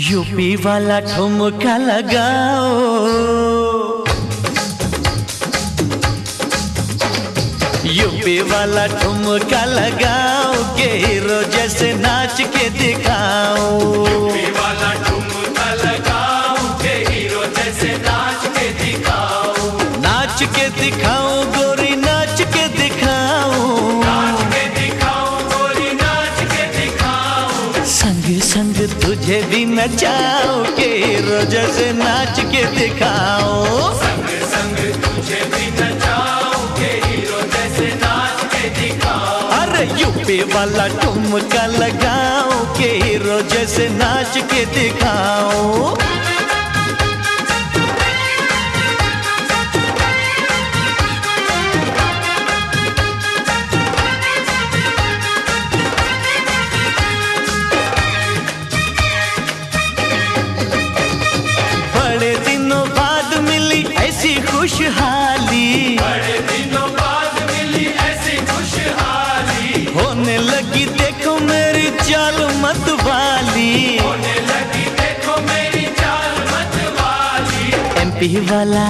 UP वाला ठुमका लगाओ। यूपी वाला ठुमका लगाओ के हीरो जैसे नाच के दिखाओ। वाला ठुमका लगाओ के हीरो जैसे नाच के दिखाओ। नाच के दिखाओ गोरी तुझे भी नचाओ के रोज से नाच के दिखाओ संग संग तुझे भी नचाओ के रोज से नाच के दिखाओ अरे यूपी वाला ठुमका लगाओ के रोज से नाच के दिखाओ खुशहाली। बड़े दिनों बाद मिली ऐसी खुशहाली। होने लगी देखो मेरी चाल मत वाली। होने लगी देखो मेरी चाल मत वाली। एमपी वाला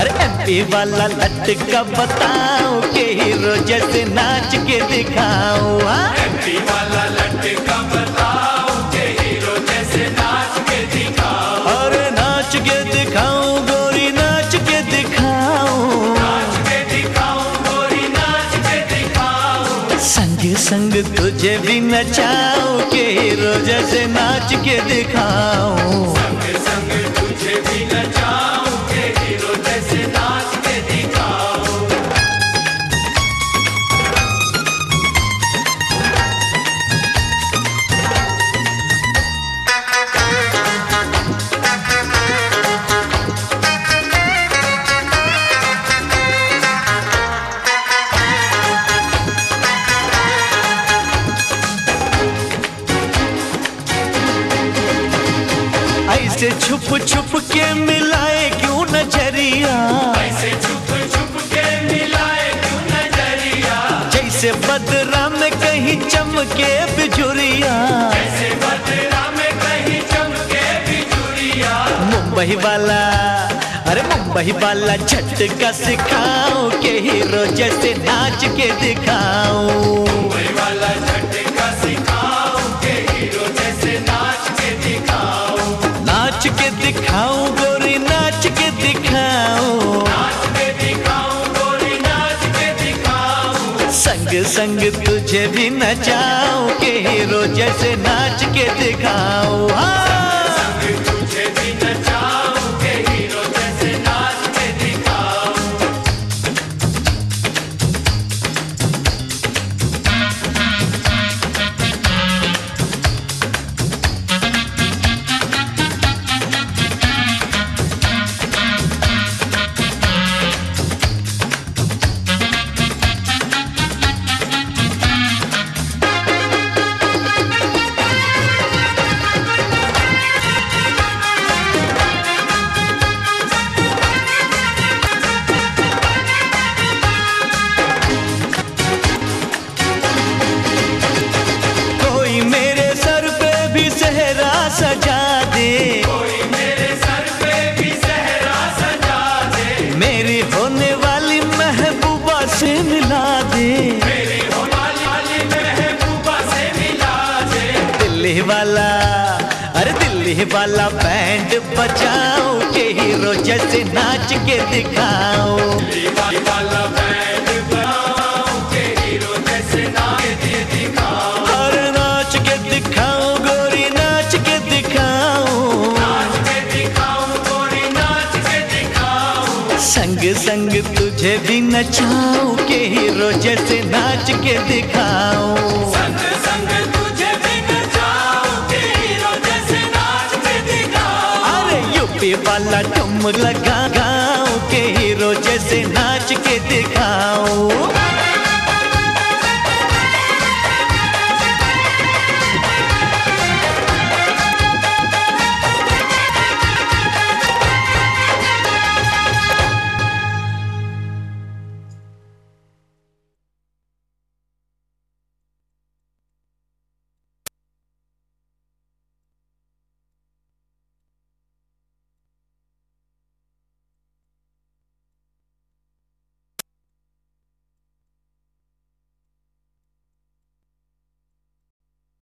अरे एमपी वाला लटका बताओ के हीरो जैसे नाच के दिखाओ हाँ? एमपी वाला लटका संग तुझे भी नचाओ के रोज से नाच के दिखाओ ऐसे छुप छुप के मिलाए क्यों नज़रिया? ऐसे छुप छुप के मिलाए क्यों नज़रिया? जैसे बदरा में कहीं चमके बिजुरिया। ऐसे बदरा में कहीं चमके बिजुरिया। मुंबई वाला अरे मुंबई वाला झटका सिखाओ के हीरो जैसे नाच के दिखाओ मुंबई वाला नाच के दिखाओ गोरी नाच के दिखाओ संग संग तुझे भी नचाओ के हीरो जैसे नाच के दिखाओ हाँ। सजा दे। मेरे होने वाली महबूबा से दिल्ली वाला, अरे दिल्ली वाला बैंड बजाओ, के हीरो जैसे नाच के दिखाओ। तुझे भी नचाओ के हीरो जैसे नाच के दिखाओ तुझे भी नचाओ के हीरो जैसे नाच के दिखाओ अरे यूपी वाला तुम लगा गाओ के हीरो जैसे नाच के दिखाओ